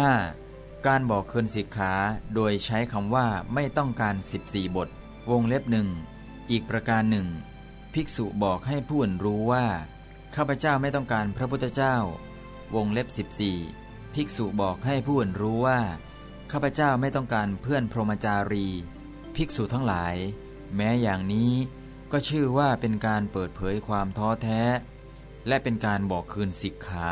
5. การบอกคืนสิกขาโดยใช้คำว่าไม่ต้องการ 14 บท วงเล็บหนึ่งอีกประการหนึ่งภิกษุบอกให้ผู้อื่นรู้ว่า ข้าพเจ้าไม่ต้องการพระพุทธเจ้า วงเล็บ 14 ภิกษุบอกให้ผู้อื่นรู้ว่า ข้าพเจ้าไม่ต้องการเพื่อนพรหมจารี ภิกษุทั้งหลาย แม้อย่างนี้ก็ชื่อว่าเป็นการเปิดเผยความท้อแท้ และเป็นการบอกคืนสิกขา